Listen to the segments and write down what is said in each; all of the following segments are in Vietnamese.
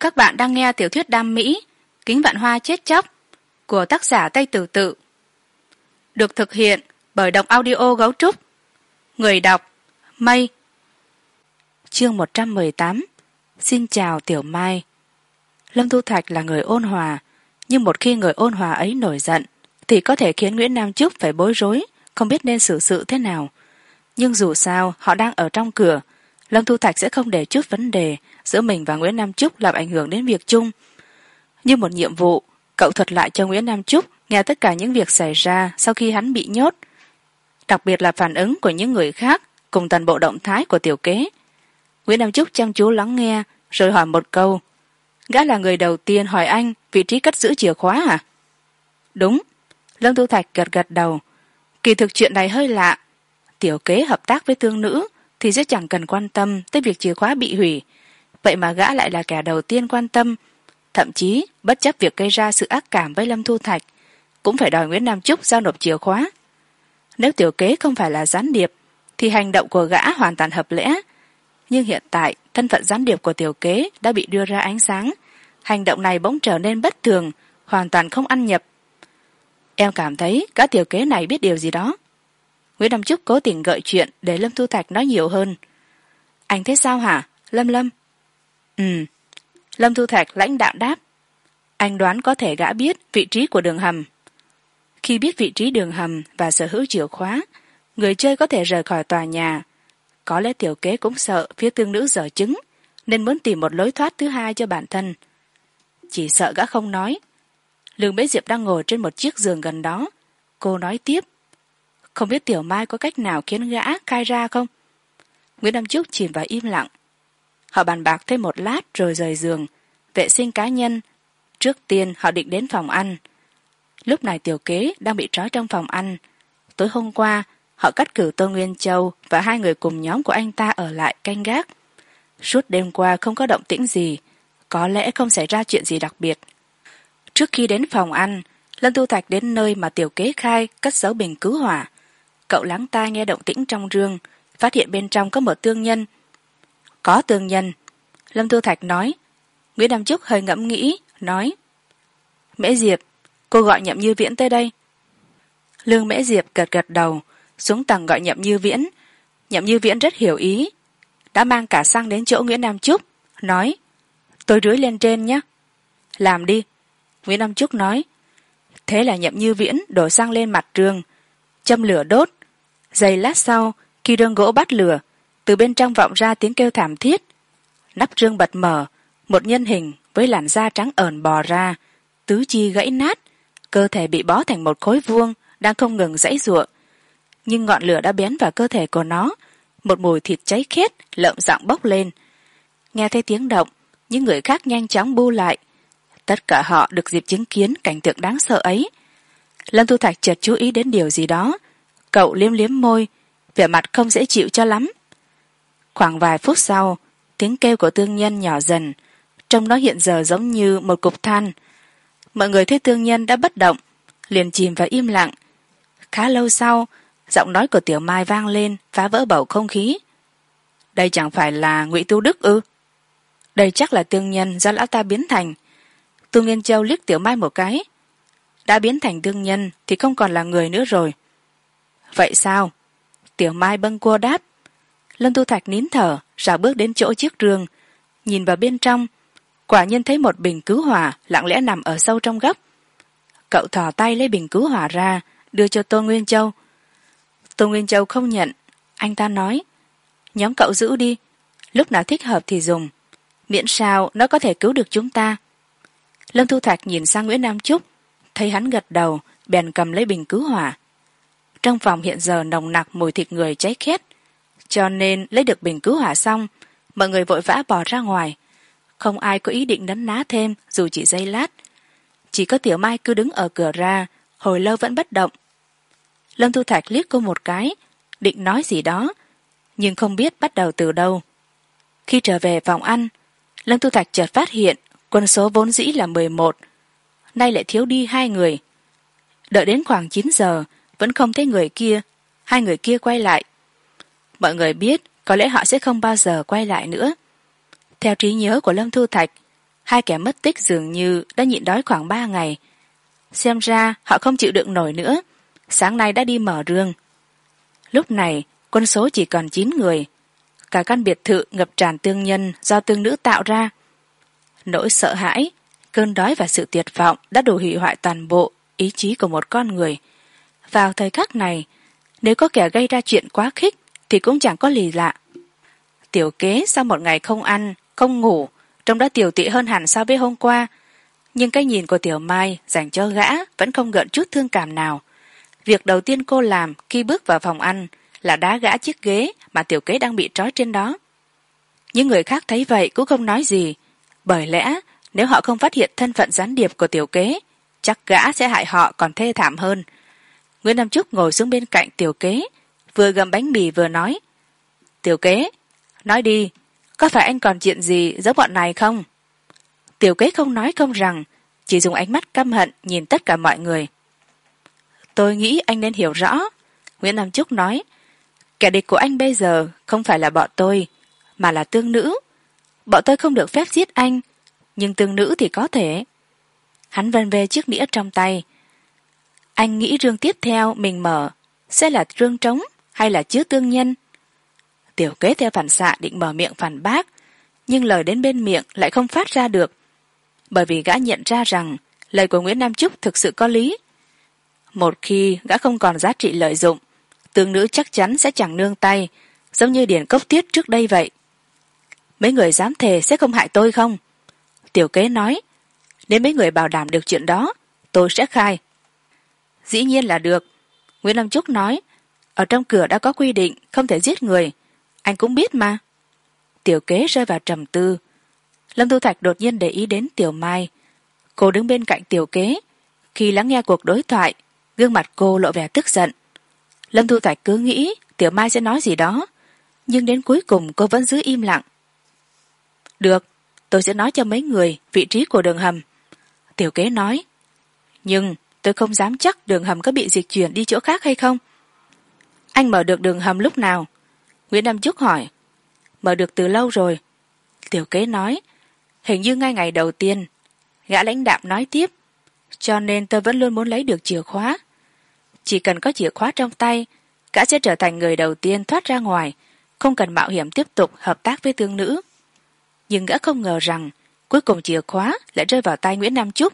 các bạn đang nghe tiểu thuyết đam mỹ, kính vạn hoa chết chóc, của tác giả tây tử tự. Được thực hiện bởi đọc audio gấu trúc. Người đọc mây chương một trăm mười tám, xin chào tiểu mai. Lâm thu thạch là người ôn hòa, nhưng một khi người ôn hòa ấy nổi giận, thì có thể khiến nguyễn nam trúc phải bối rối, không biết nên xử sự thế nào. Nhưng dù sao, họ đang ở trong cửa, lâm thu thạch sẽ không để chút vấn đề giữa mình và nguyễn nam trúc làm ảnh hưởng đến việc chung. Như một nhiệm vụ, cậu thuật lại cho nguyễn nam trúc nghe tất cả những việc xảy ra sau khi hắn bị nhốt, đặc biệt là phản ứng của những người khác cùng toàn bộ động thái của tiểu kế. Nguyễn nam trúc chăm chú lắng nghe, rồi hỏi một câu, gã là người đầu tiên hỏi anh vị trí cất giữ chìa khóa à? Đúng. Lâm thu thạch gật gật đầu, kỳ thực chuyện này hơi lạ. Tiểu kế hợp tác với tương nữ thì sẽ chẳng cần quan tâm tới việc chìa khóa bị hủy vậy mà gã lại là kẻ đầu tiên quan tâm. Thậm chí, bất chấp việc gây ra sự ác cảm với lâm thu thạch, cũng phải đòi nguyễn nam trúc giao nộp chìa khóa. Nếu tiểu kế không phải là gián điệp, thì hành động của gã hoàn toàn hợp lẽ. Nhưng hiện tại, thân phận gián điệp của tiểu kế đã bị đưa ra ánh sáng. Hành động này bỗng trở nên bất thường, hoàn toàn không ăn nhập. Em cảm thấy cả tiểu kế này biết điều gì đó. Nguyễn nam trúc cố tình gợi chuyện để lâm thu thạch nói nhiều hơn. Anh thế sao hả? Lâm lâm ừ. Lâm thu thạch lãnh đạo đáp. Anh đoán có thể gã biết vị trí của đường hầm. Khi biết vị trí đường hầm và sở hữu chìa khóa, người chơi có thể rời khỏi tòa nhà. Có lẽ tiểu kế cũng sợ phía tương nữ dở chứng, nên muốn tìm một lối thoát thứ hai cho bản thân. Chỉ sợ gã không nói. Lương bế diệp đang ngồi trên một chiếc giường gần đó. Cô nói tiếp. Không biết tiểu mai có cách nào khiến gã khai ra không? Nguyễn nam trúc chìm vào im lặng họ bàn bạc thêm một lát rồi rời giường. Vệ sinh cá nhân, trước tiên họ định đến phòng ăn. Lúc này tiểu kế đang bị trói trong phòng ăn. Tối hôm qua, họ cắt cử tô nguyên châu và hai người cùng nhóm của anh ta ở lại canh gác. Suốt đêm qua không có động tĩnh gì, có lẽ không xảy ra chuyện gì đặc biệt. Trước khi đến phòng ăn, lân tu thạch đến nơi mà tiểu kế khai cất giấu bình cứu hỏa. Cậu lắng tai nghe động tĩnh trong rương, phát hiện bên trong có một tương nhân có tương nhân. Lâm thu thạch nói, nguyễn nam trúc hơi ngẫm nghĩ, nói, mễ diệp, cô gọi nhậm như viễn tới đây. Lương mễ diệp gật gật đầu, xuống tầng gọi nhậm như viễn. Nhậm như viễn rất hiểu ý, đã mang cả xăng đến chỗ nguyễn nam trúc, nói, tôi rưới lên trên nhé. Làm đi. Nguyễn nam trúc nói, thế là nhậm như viễn đổ xăng lên mặt trường, châm lửa đốt. Giây lát sau, khi đơn gỗ bắt lửa từ bên trong vọng ra tiếng kêu thảm thiết. Nắp rương bật mở, một nhân hình với làn da trắng ờn bò ra, tứ chi gãy nát, cơ thể bị bó thành một khối vuông, đang không ngừng dãy giụa nhưng ngọn lửa đã bén vào cơ thể của nó, một mùi thịt cháy khét, lợm giọng bốc lên. Nghe thấy tiếng động, những người khác nhanh chóng bu lại. Tất cả họ được dịp chứng kiến cảnh tượng đáng sợ ấy. Lâm thu thạch chợt chú ý đến điều gì đó. Cậu liếm liếm môi, vẻ mặt không dễ chịu cho lắm khoảng vài phút sau, tiếng kêu của tương nhân nhỏ dần, trông nó hiện giờ giống như một cục than. Mọi người thấy tương nhân đã bất động, liền chìm vào im lặng. Khá lâu sau, giọng nói của tiểu mai vang lên, phá vỡ bầu không khí. Đây chẳng phải là ngụy tu đức ư? Đây chắc là tương nhân do lão ta biến thành. Tu nghiên châu liếc tiểu mai một cái. Đã biến thành tương nhân thì không còn là người nữa rồi. Vậy sao? Tiểu mai bâng cua đáp lâm tu thạch nín thở, rảo bước đến chỗ chiếc rương. Nhìn vào bên trong, quả nhiên thấy một bình cứu hỏa lặng lẽ nằm ở sâu trong góc. Cậu thò tay lấy bình cứu hỏa ra, đưa cho tô nguyên châu. Tô nguyên châu không nhận. Anh ta nói, nhóm cậu giữ đi, lúc nào thích hợp thì dùng. Miễn sao nó có thể cứu được chúng ta. Lâm thu thạch nhìn sang nguyễn nam trúc, thấy hắn gật đầu, bèn cầm lấy bình cứu hỏa. Trong phòng hiện giờ nồng nặc mùi thịt người cháy khét cho nên lấy được bình cứu hỏa xong, mọi người vội vã bỏ ra ngoài. Không ai có ý định nấn ná thêm, dù chỉ giây lát. Chỉ có tiểu mai cứ đứng ở cửa ra, hồi lâu vẫn bất động. Lâm thu thạch liếc cô một cái, định nói gì đó, nhưng không biết bắt đầu từ đâu. Khi trở về phòng ăn, lâm thu thạch chợt phát hiện quân số vốn dĩ là mười một, nay lại thiếu đi hai người. Đợi đến khoảng chín giờ, vẫn không thấy người kia, hai người kia quay lại mọi người biết, có lẽ họ sẽ không bao giờ quay lại nữa. Theo trí nhớ của lâm thu thạch, hai kẻ mất tích dường như đã nhịn đói khoảng ba ngày. Xem ra, họ không chịu đựng nổi nữa. Sáng nay đã đi mở rương. Lúc này, quân số chỉ còn chín người. Cả căn biệt thự ngập tràn tương nhân do tương nữ tạo ra. Nỗi sợ hãi, cơn đói và sự tuyệt vọng đã đủ hủy hoại toàn bộ ý chí của một con người. Vào thời khắc này, nếu có kẻ gây ra chuyện quá khích thì cũng chẳng có lì lạ. Tiểu kế sau một ngày không ăn, không ngủ, trông đã tiểu tị hơn hẳn so với hôm qua. Nhưng cái nhìn của tiểu mai dành cho gã vẫn không gợn chút thương cảm nào. Việc đầu tiên cô làm khi bước vào phòng ăn là đá gã chiếc ghế mà tiểu kế đang bị trói trên đó. Những người khác thấy vậy cũng không nói gì, bởi lẽ nếu họ không phát hiện thân phận gián điệp của tiểu kế, chắc gã sẽ hại họ còn thê thảm hơn. Nguyễn nam trúc ngồi xuống bên cạnh tiểu kế vừa gầm bánh mì vừa nói. Tiểu kế, nói đi, có phải anh còn chuyện gì giống bọn này không? Tiểu kế không nói không rằng, chỉ dùng ánh mắt căm hận nhìn tất cả mọi người. Tôi nghĩ anh nên hiểu rõ, nguyễn nam trúc nói, kẻ địch của anh bây giờ không phải là bọn tôi, mà là tương nữ. Bọn tôi không được phép giết anh, nhưng tương nữ thì có thể. Hắn vân về chiếc đĩa trong tay. Anh nghĩ rương tiếp theo mình mở sẽ là rương trống hay là chứa tương nhân? Tiểu kế theo phản xạ định mở miệng phản bác, nhưng lời đến bên miệng lại không phát ra được, bởi vì gã nhận ra rằng lời của nguyễn nam trúc thực sự có lý. Một khi gã không còn giá trị lợi dụng, tương nữ chắc chắn sẽ chẳng nương tay, giống như điển cốc tiết trước đây vậy. Mấy người dám thề sẽ không hại tôi không? Tiểu kế nói, nếu mấy người bảo đảm được chuyện đó, tôi sẽ khai. Dĩ nhiên là được, nguyễn lâm trúc nói ở trong cửa đã có quy định, không thể giết người. Anh cũng biết mà. Tiểu kế rơi vào trầm tư. Lâm thu thạch đột nhiên để ý đến tiểu mai. Cô đứng bên cạnh tiểu kế. Khi lắng nghe cuộc đối thoại, gương mặt cô lộ vẻ tức giận. Lâm thu thạch cứ nghĩ tiểu mai sẽ nói gì đó, nhưng đến cuối cùng cô vẫn giữ im lặng. Được, tôi sẽ nói cho mấy người vị trí của đường hầm. Tiểu kế nói. Nhưng tôi không dám chắc đường hầm có bị dịch chuyển đi chỗ khác hay không anh mở được đường hầm lúc nào? Nguyễn nam trúc hỏi. Mở được từ lâu rồi. Tiểu kế nói, hình như ngay ngày đầu tiên. Gã lãnh đạm nói tiếp, cho nên tôi vẫn luôn muốn lấy được chìa khóa. Chỉ cần có chìa khóa trong tay, gã sẽ trở thành người đầu tiên thoát ra ngoài, không cần mạo hiểm tiếp tục hợp tác với tương nữ. Nhưng gã không ngờ rằng, cuối cùng chìa khóa lại rơi vào tay nguyễn nam trúc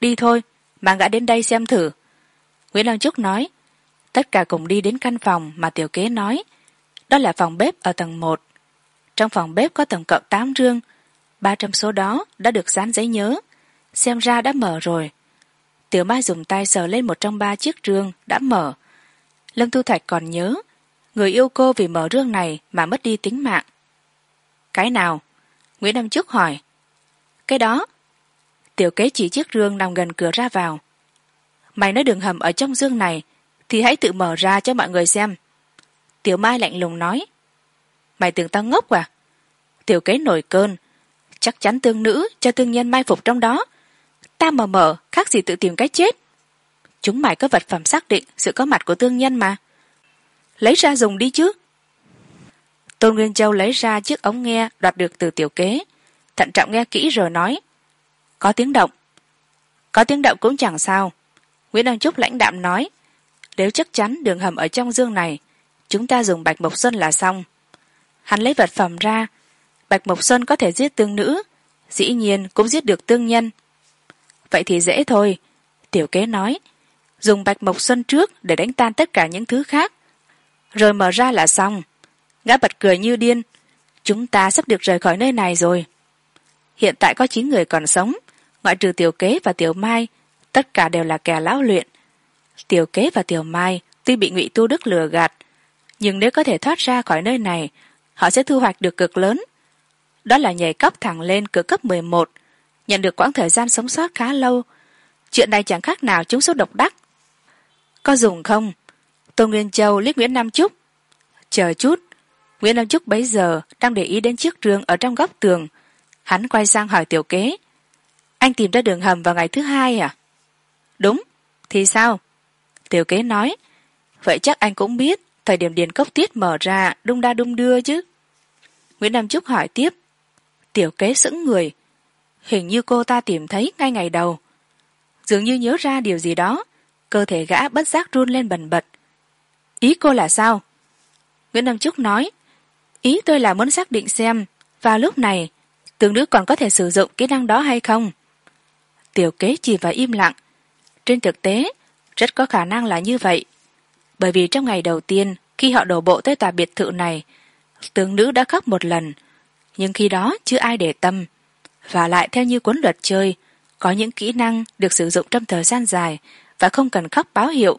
đi thôi, mang gã đến đây xem thử. Nguyễn nam trúc nói tất cả cùng đi đến căn phòng mà tiểu kế nói. Đó là phòng bếp ở tầng một. Trong phòng bếp có tổng cộng tám rương. Ba trong số đó đã được dán giấy nhớ. Xem ra đã mở rồi. Tiểu mai dùng tay sờ lên một trong ba chiếc rương đã mở. Lâm thu thạch còn nhớ, người yêu cô vì mở rương này mà mất đi tính mạng. Cái nào? Nguyễn đăng trúc hỏi. Cái đó. Tiểu kế chỉ chiếc rương nằm gần cửa ra vào. Mày nói đường hầm ở trong dương này thì hãy tự mở ra cho mọi người xem. Tiểu mai lạnh lùng nói. Mày tưởng tao ngốc à? Tiểu kế nổi cơn. Chắc chắn tương nữ cho tương nhân mai phục trong đó. Ta mờ mờ, khác gì tự tìm cái chết. Chúng mày có vật phẩm xác định sự có mặt của tương nhân mà. Lấy ra dùng đi chứ. Tôn nguyên châu lấy ra chiếc ống nghe đoạt được từ tiểu kế. Thận trọng nghe kỹ rồi nói. Có tiếng động. Có tiếng động cũng chẳng sao. Nguyễn đăng trúc lãnh đạm nói nếu chắc chắn đường hầm ở trong dương này, chúng ta dùng bạch mộc xuân là xong. Hắn lấy vật phẩm ra. Bạch mộc xuân có thể giết tương nữ. Dĩ nhiên cũng giết được tương nhân. Vậy thì dễ thôi. Tiểu kế nói, dùng bạch mộc xuân trước để đánh tan tất cả những thứ khác. Rồi mở ra là xong. Gã bật cười như điên. Chúng ta sắp được rời khỏi nơi này rồi. Hiện tại có chín người còn sống. Ngoại trừ tiểu kế và tiểu mai, tất cả đều là kẻ lão luyện tiểu kế và tiểu mai tuy bị ngụy tu đức lừa gạt, nhưng nếu có thể thoát ra khỏi nơi này, họ sẽ thu hoạch được cực lớn. Đó là nhảy cấp thẳng lên cửa cấp mười một, nhận được quãng thời gian sống sót khá lâu. Chuyện này chẳng khác nào chúng số độc đắc. Có dùng không? Tô nguyên châu liếc nguyễn nam trúc. Chờ chút, nguyễn nam trúc bấy giờ đang để ý đến chiếc rương ở trong góc tường. Hắn quay sang hỏi tiểu kế. Anh tìm ra đường hầm vào ngày thứ hai à? Đúng, thì sao? Tiểu kế nói, vậy chắc anh cũng biết, thời điểm điền cốc tiết mở ra, đung đa đung đưa chứ. Nguyễn nam trúc hỏi tiếp, tiểu kế sững người, hình như cô ta tìm thấy ngay ngày đầu. Dường như nhớ ra điều gì đó, cơ thể gã bất giác run lên bần bật. Ý cô là sao? Nguyễn nam trúc nói, ý tôi là muốn xác định xem, vào lúc này tương nữ còn có thể sử dụng kỹ năng đó hay không? Tiểu kế chỉ và im lặng, trên thực tế rất có khả năng là như vậy. Bởi vì trong ngày đầu tiên, khi họ đổ bộ tới tòa biệt thự này, tướng nữ đã khóc một lần. Nhưng khi đó, chưa ai để tâm. Và lại, theo như cuốn luật chơi, có những kỹ năng được sử dụng trong thời gian dài và không cần khóc báo hiệu.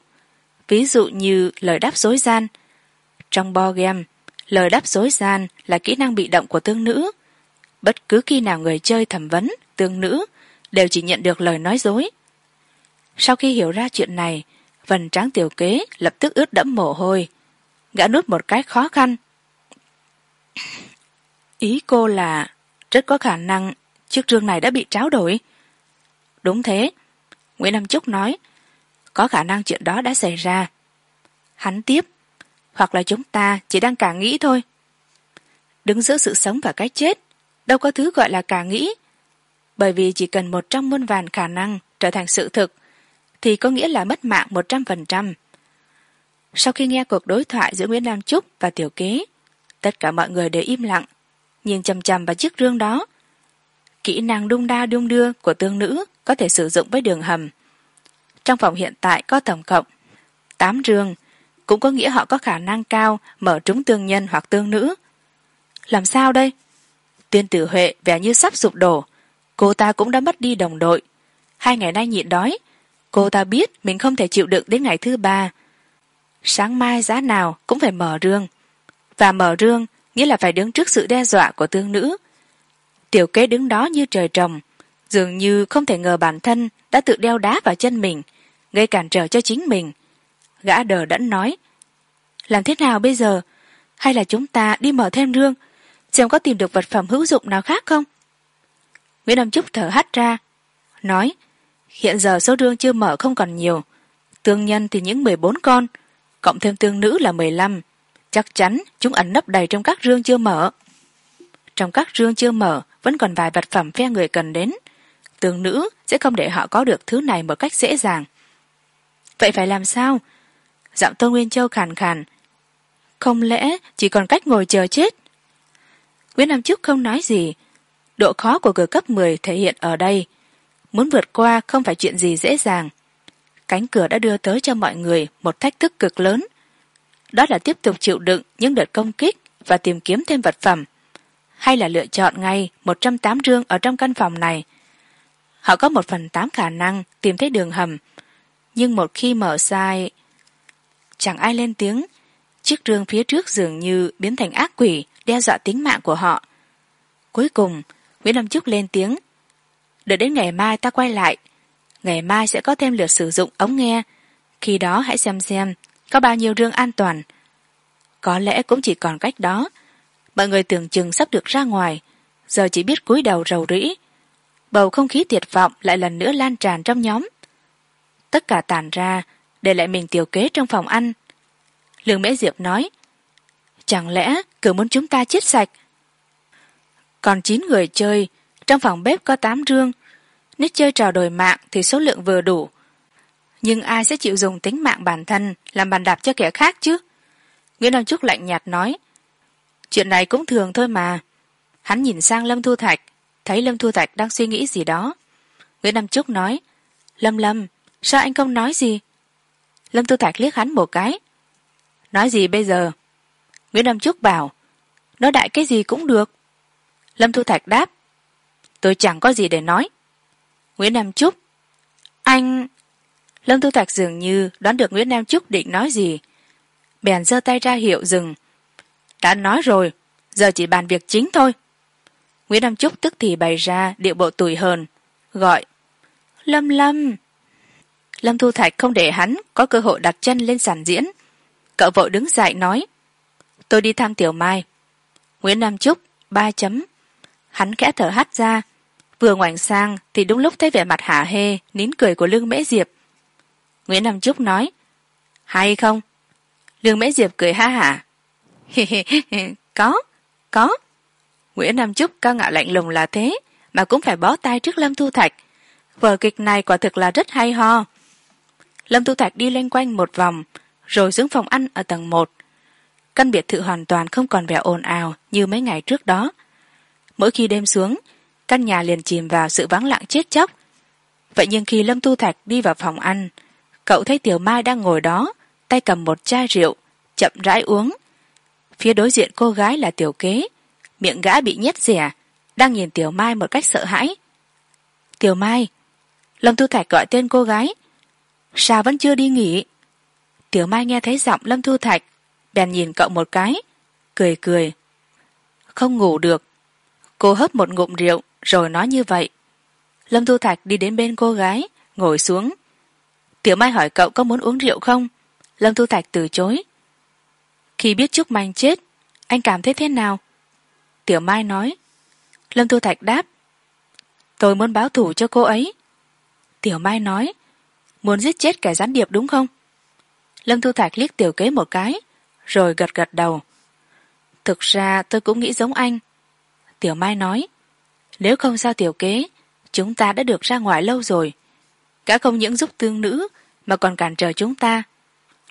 Ví dụ như lời đáp dối gian. Trong bo game, lời đáp dối gian là kỹ năng bị động của tương nữ. Bất cứ khi nào người chơi thẩm vấn tương nữ đều chỉ nhận được lời nói dối sau khi hiểu ra chuyện này vần tráng tiểu kế lập tức ướt đẫm mồ hôi, gã nuốt một cái khó khăn. Ý cô là rất có khả năng chiếc rương này đã bị tráo đổi. Đúng thế, nguyễn nam trúc nói, có khả năng chuyện đó đã xảy ra. Hắn tiếp, hoặc là chúng ta chỉ đang cả nghĩ thôi. Đứng giữa sự sống và cái chết, đâu có thứ gọi là cả nghĩ, bởi vì chỉ cần một trong muôn vàn khả năng trở thành sự thực thì có nghĩa là mất mạng một trăm phần trăm. Sau khi nghe cuộc đối thoại giữa nguyễn nam trúc và tiểu kế, tất cả mọi người đều im lặng, nhìn chằm chằm vào chiếc rương đó. Kỹ năng đung đa đung đưa của tương nữ có thể sử dụng với đường hầm. Trong phòng hiện tại có tổng cộng tám rương cũng có nghĩa họ có khả năng cao mở trúng tương nhân hoặc tương nữ. Làm sao đây? Tiên tử huệ vẻ như sắp sụp đổ, cô ta cũng đã mất đi đồng đội. Hai ngày nay nhịn đói cô ta biết mình không thể chịu đựng đến ngày thứ ba. Sáng mai giá nào cũng phải mở rương. Và mở rương nghĩa là phải đứng trước sự đe dọa của tương nữ. Tiểu kế đứng đó như trời trồng, dường như không thể ngờ bản thân đã tự đeo đá vào chân mình, gây cản trở cho chính mình. Gã đờ đẫn nói, làm thế nào bây giờ? Hay là chúng ta đi mở thêm rương, xem có tìm được vật phẩm hữu dụng nào khác không? Nguyễn nam trúc thở hắt ra, nói hiện giờ số đương chưa mở không còn nhiều. Tương nhân thì những mười bốn con, cộng thêm tương nữ là mười lăm. Chắc chắn chúng ẩn nấp đầy trong các rương chưa mở. Trong các rương chưa mở, vẫn còn vài vật phẩm phe người cần đến. Tương nữ sẽ không để họ có được thứ này một cách dễ dàng. Vậy phải làm sao? Giọng tô nguyên châu khàn khàn. Không lẽ chỉ còn cách ngồi chờ chết? Nguyễn nam trúc không nói gì. Độ khó của cửa cấp mười thể hiện ở đây muốn vượt qua không phải chuyện gì dễ dàng. Cánh cửa đã đưa tới cho mọi người một thách thức cực lớn. Đó là tiếp tục chịu đựng những đợt công kích và tìm kiếm thêm vật phẩm. Hay là lựa chọn ngay một trăm tám rương ở trong căn phòng này. Họ có một phần tám khả năng tìm thấy đường hầm. Nhưng một khi mở sai, chẳng ai lên tiếng. Chiếc rương phía trước dường như biến thành ác quỷ, đe dọa tính mạng của họ. Cuối cùng, nguyễn lâm trúc lên tiếng đợi đến ngày mai ta quay lại. Ngày mai sẽ có thêm lượt sử dụng ống nghe. Khi đó hãy xem xem, có bao nhiêu rương an toàn. Có lẽ cũng chỉ còn cách đó. Mọi người tưởng chừng sắp được ra ngoài. Giờ chỉ biết cúi đầu rầu rĩ. Bầu không khí tuyệt vọng lại lần nữa lan tràn trong nhóm. Tất cả tàn ra, để lại mình tiểu kế trong phòng ăn. Lương mễ diệp nói, chẳng lẽ cứ muốn chúng ta chết sạch? Còn chín người chơi trong phòng bếp có tám rương. Nếu chơi trò đổi mạng thì số lượng vừa đủ. Nhưng ai sẽ chịu dùng tính mạng bản thân, làm bàn đạp cho kẻ khác chứ? Nguyễn nam trúc lạnh nhạt nói, chuyện này cũng thường thôi mà. Hắn nhìn sang lâm thu thạch, thấy lâm thu thạch đang suy nghĩ gì đó. Nguyễn nam trúc nói, lâm lâm, sao anh không nói gì? Lâm thu thạch liếc hắn một cái. Nói gì bây giờ? Nguyễn nam trúc bảo, nói đại cái gì cũng được. Lâm thu thạch đáp tôi chẳng có gì để nói. Nguyễn nam trúc anh, lâm thu thạch dường như đoán được nguyễn nam trúc định nói gì. Bèn giơ tay ra hiệu dừng. Đã nói rồi, giờ chỉ bàn việc chính thôi. Nguyễn nam trúc tức thì bày ra điệu bộ tủi hờn, gọi, lâm lâm. Lâm thu thạch không để hắn có cơ hội đặt chân lên sàn diễn. Cậu vội đứng dậy nói, tôi đi thăm tiểu mai. Nguyễn nam trúc ba chấm hắn khẽ thở hắt ra. Vừa ngoảnh sang thì đúng lúc thấy vẻ mặt hả hê, nín cười của lương mễ diệp. Nguyễn nam trúc nói, hay không? Lương mễ diệp cười ha hả. Có có. Nguyễn nam trúc cao ngạo lạnh lùng là thế, mà cũng phải bó tay trước lâm thu thạch. Vở kịch này quả thực là rất hay ho. Lâm thu thạch đi loanh quanh một vòng, rồi xuống phòng ăn ở tầng một. Căn biệt thự hoàn toàn không còn vẻ ồn ào như mấy ngày trước đó mỗi khi đêm xuống, căn nhà liền chìm vào sự vắng lặng chết chóc. Vậy nhưng khi lâm thu thạch đi vào phòng ăn, cậu thấy tiểu mai đang ngồi đó, tay cầm một chai rượu, chậm rãi uống. Phía đối diện cô gái là tiểu kế, miệng gã bị nhét rẻ đang nhìn tiểu mai một cách sợ hãi. Tiểu mai, lâm thu thạch gọi tên cô gái. Sao vẫn chưa đi nghỉ? Tiểu mai nghe thấy giọng lâm thu thạch, bèn nhìn cậu một cái, cười cười. Không ngủ được cô hấp một ngụm rượu, rồi nói như vậy. Lâm thu thạch đi đến bên cô gái, ngồi xuống. Tiểu mai hỏi cậu có muốn uống rượu không? Lâm thu thạch từ chối. Khi biết trúc manh chết, anh cảm thấy thế nào? Tiểu mai nói. Lâm thu thạch đáp. Tôi muốn báo thù cho cô ấy. Tiểu mai nói. Muốn giết chết kẻ gián điệp đúng không? Lâm thu thạch liếc tiểu kế một cái, rồi gật gật đầu. Thực ra tôi cũng nghĩ giống anh tiểu mai nói, nếu không sao tiểu kế, chúng ta đã được ra ngoài lâu rồi. Cả không những giúp tương nữ, mà còn cản trở chúng ta.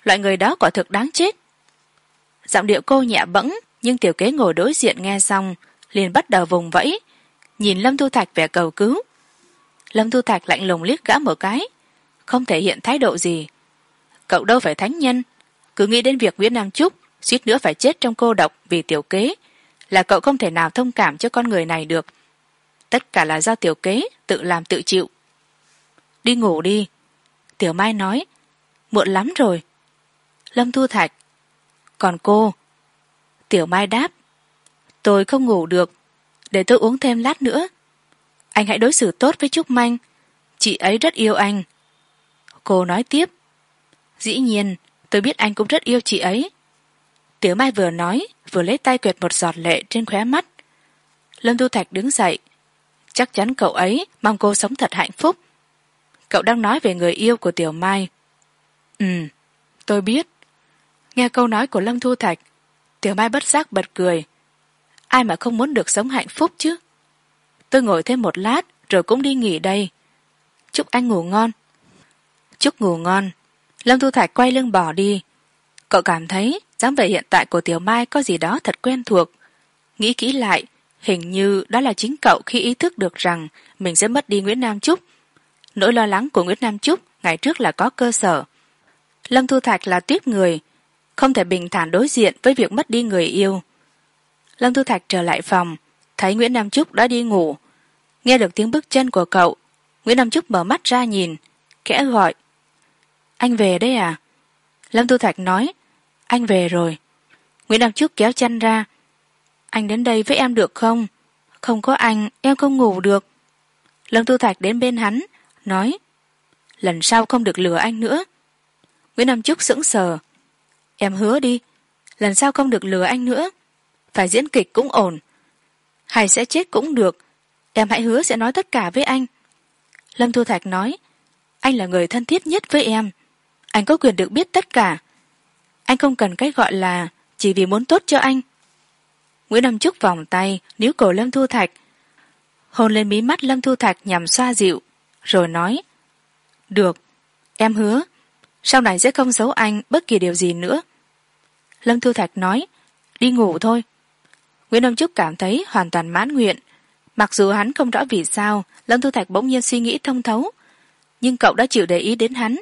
Loại người đó quả thực đáng chết. Giọng điệu cô nhẹ bẫng, nhưng tiểu kế ngồi đối diện nghe xong, liền bắt đầu vùng vẫy, nhìn lâm thu thạch vẻ cầu cứu. Lâm thu thạch lạnh lùng liếc gã một cái, không thể hiện thái độ gì. Cậu đâu phải thánh nhân. Cứ nghĩ đến việc nguyễn nam trúc, suýt nữa phải chết trong cô độc vì tiểu kế là cậu không thể nào thông cảm cho con người này được. Tất cả là do tiểu kế tự làm tự chịu. Đi ngủ đi, tiểu mai nói, muộn lắm rồi. Lâm thu thạch, còn cô? Tiểu mai đáp, tôi không ngủ được, để tôi uống thêm lát nữa. Anh hãy đối xử tốt với trúc manh, chị ấy rất yêu anh. Cô nói tiếp, dĩ nhiên, tôi biết anh cũng rất yêu chị ấy tiểu mai vừa nói, vừa lấy tay quệt một giọt lệ trên khóe mắt. Lâm thu thạch đứng dậy. Chắc chắn cậu ấy mong cô sống thật hạnh phúc. Cậu đang nói về người yêu của tiểu mai. Ừ tôi biết. Nghe câu nói của lâm thu thạch, tiểu mai bất giác bật cười. Ai mà không muốn được sống hạnh phúc chứ? Tôi ngồi thêm một lát, rồi cũng đi nghỉ đây. Chúc anh ngủ ngon. Chúc ngủ ngon. Lâm thu thạch quay lưng bỏ đi cậu cảm thấy dáng vẻ hiện tại của tiểu mai có gì đó thật quen thuộc. Nghĩ kỹ lại, hình như đó là chính cậu khi ý thức được rằng mình sẽ mất đi nguyễn nam trúc. Nỗi lo lắng của nguyễn nam trúc ngày trước là có cơ sở. Lâm thu thạch là tiếp người, không thể bình thản đối diện với việc mất đi người yêu. Lâm thu thạch trở lại phòng, thấy nguyễn nam trúc đã đi ngủ. Nghe được tiếng bước chân của cậu, nguyễn nam trúc mở mắt ra nhìn kẽ gọi. Anh về đấy à? Lâm tu thạch nói, anh về rồi. Nguyễn nam trúc kéo chăn ra. Anh đến đây với em được không? Không có anh, em không ngủ được. Lâm tu thạch đến bên hắn, nói, lần sau không được lừa anh nữa. Nguyễn nam trúc sững sờ, em hứa đi, lần sau không được lừa anh nữa. Phải diễn kịch cũng ổn. Hay sẽ chết cũng được. Em hãy hứa sẽ nói tất cả với anh. Lâm thu thạch nói, anh là người thân thiết nhất với em anh có quyền được biết tất cả. Anh không cần cách gọi là chỉ vì muốn tốt cho anh. Nguyễn nam trúc vòng tay, níu cổ lâm thu thạch, hôn lên mí mắt lâm thu thạch nhằm xoa dịu, rồi nói, được, em hứa, sau này sẽ không giấu anh bất kỳ điều gì nữa. Lâm thu thạch nói, đi ngủ thôi. Nguyễn nam trúc cảm thấy hoàn toàn mãn nguyện. Mặc dù hắn không rõ vì sao, lâm thu thạch bỗng nhiên suy nghĩ thông thấu, nhưng cậu đã chịu để ý đến hắn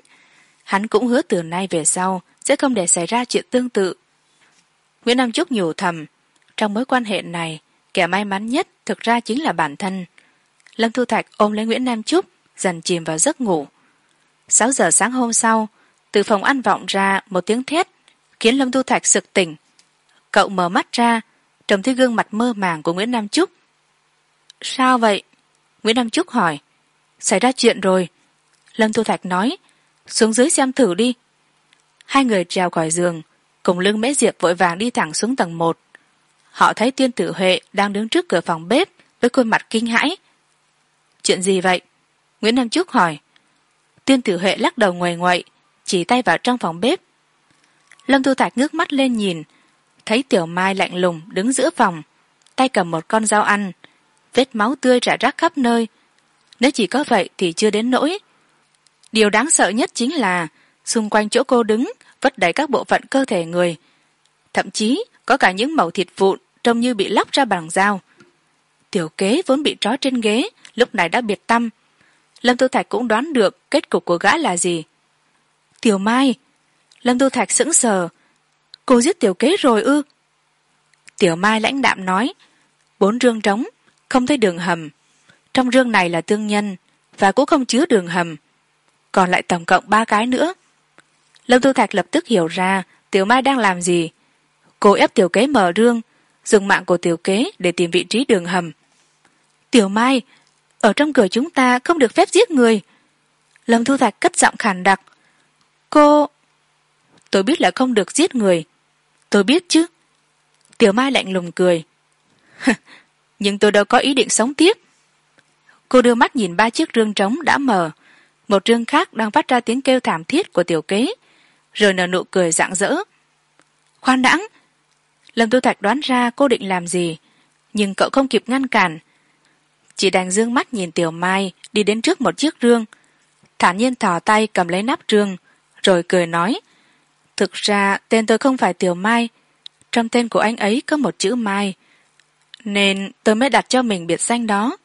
hắn cũng hứa từ nay về sau sẽ không để xảy ra chuyện tương tự. Nguyễn nam trúc nhủ thầm, trong mối quan hệ này, kẻ may mắn nhất thực ra chính là bản thân. Lâm thu thạch ôm lấy nguyễn nam trúc dần chìm vào giấc ngủ. Sáu giờ sáng hôm sau, từ phòng ăn vọng ra một tiếng thét, khiến lâm thu thạch sực tỉnh. Cậu mở mắt ra, trông thấy gương mặt mơ màng của nguyễn nam trúc sao vậy? Nguyễn nam trúc hỏi. Xảy ra chuyện rồi. Lâm thu thạch nói xuống dưới xem thử đi. Hai người trèo khỏi giường, cùng lưng mễ diệp vội vàng đi thẳng xuống tầng một. Họ thấy tiên tử huệ đang đứng trước cửa phòng bếp với khuôn mặt kinh hãi. Chuyện gì vậy? Nguyễn nam trúc hỏi. Tiên tử huệ lắc đầu ngoài ngoậy, chỉ tay vào trong phòng bếp. Lâm thu thạch ngước mắt lên nhìn, thấy tiểu mai lạnh lùng đứng giữa phòng, tay cầm một con dao ăn, vết máu tươi rải rác khắp nơi. Nếu chỉ có vậy thì chưa đến nỗi điều đáng sợ nhất chính là, xung quanh chỗ cô đứng, vất đầy các bộ phận cơ thể người. Thậm chí, có cả những mẩu thịt vụn trông như bị lóc ra bằng dao. Tiểu kế vốn bị trói trên ghế, lúc này đã biệt tâm. Lâm tu thạch cũng đoán được kết cục của gã là gì. Tiểu mai, lâm tu thạch sững sờ. Cô giết tiểu kế rồi ư? Tiểu mai lãnh đạm nói, bốn rương trống, không thấy đường hầm. Trong rương này là tương nhân, và cũng không chứa đường hầm còn lại tổng cộng ba cái nữa. Lâm tu thạch lập tức hiểu ra tiểu mai đang làm gì. Cô ép tiểu kế mở rương, dùng mạng của tiểu kế để tìm vị trí đường hầm. Tiểu mai, ở trong cửa chúng ta không được phép giết người. Lâm thu thạch cất giọng khàn đặc. Cô, tôi biết là không được giết người. Tôi biết chứ. Tiểu mai lạnh lùng cười. Nhưng tôi đâu có ý định sống tiếp. Cô đưa mắt nhìn ba chiếc rương trống đã mở một rương khác đang phát ra tiếng kêu thảm thiết của tiểu kế, rồi nở nụ cười rạng rỡ. Khoan đãng, lâm tu thạch đoán ra cô định làm gì, nhưng cậu không kịp ngăn cản. Chỉ đành d ư ơ n g mắt nhìn tiểu mai đi đến trước một chiếc rương. Thản nhiên thò tay cầm lấy nắp rương, rồi cười nói, thực ra tên tôi không phải tiểu mai, trong tên của anh ấy có một chữ mai, nên tôi mới đặt cho mình biệt danh đó.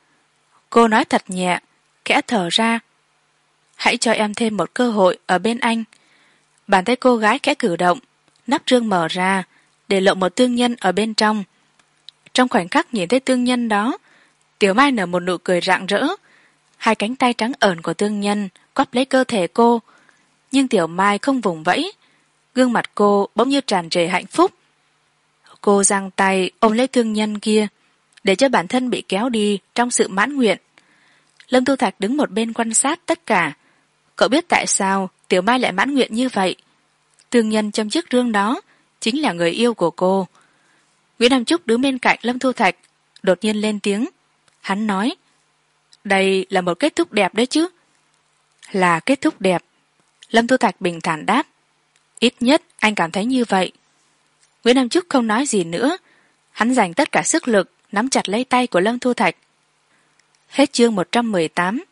Cô nói thật nhẹ, khẽ thở ra hãy cho em thêm một cơ hội ở bên anh. Bàn tay cô gái khẽ cử động, nắp rương mở ra, để lộ một tương nhân ở bên trong. Trong khoảnh khắc nhìn thấy tương nhân đó, tiểu mai nở một nụ cười rạng rỡ. Hai cánh tay trắng ẩn của tương nhân quắp lấy cơ thể cô. Nhưng tiểu mai không vùng vẫy, gương mặt cô bỗng như tràn trề hạnh phúc. Cô giang tay ôm lấy tương nhân kia, để cho bản thân bị kéo đi trong sự mãn nguyện. Lâm tu thạch đứng một bên quan sát tất cả cậu biết tại sao tiểu mai lại mãn nguyện như vậy? Tương nhân trong chiếc rương đó chính là người yêu của cô. Nguyễn nam trúc đứng bên cạnh lâm thu thạch, đột nhiên lên tiếng. Hắn nói, đây là một kết thúc đẹp đấy chứ? Là kết thúc đẹp. Lâm thu thạch bình thản đáp, ít nhất anh cảm thấy như vậy. Nguyễn nam trúc không nói gì nữa. Hắn dành tất cả sức lực nắm chặt lấy tay của lâm thu thạch. Hết chương một trăm mười tám.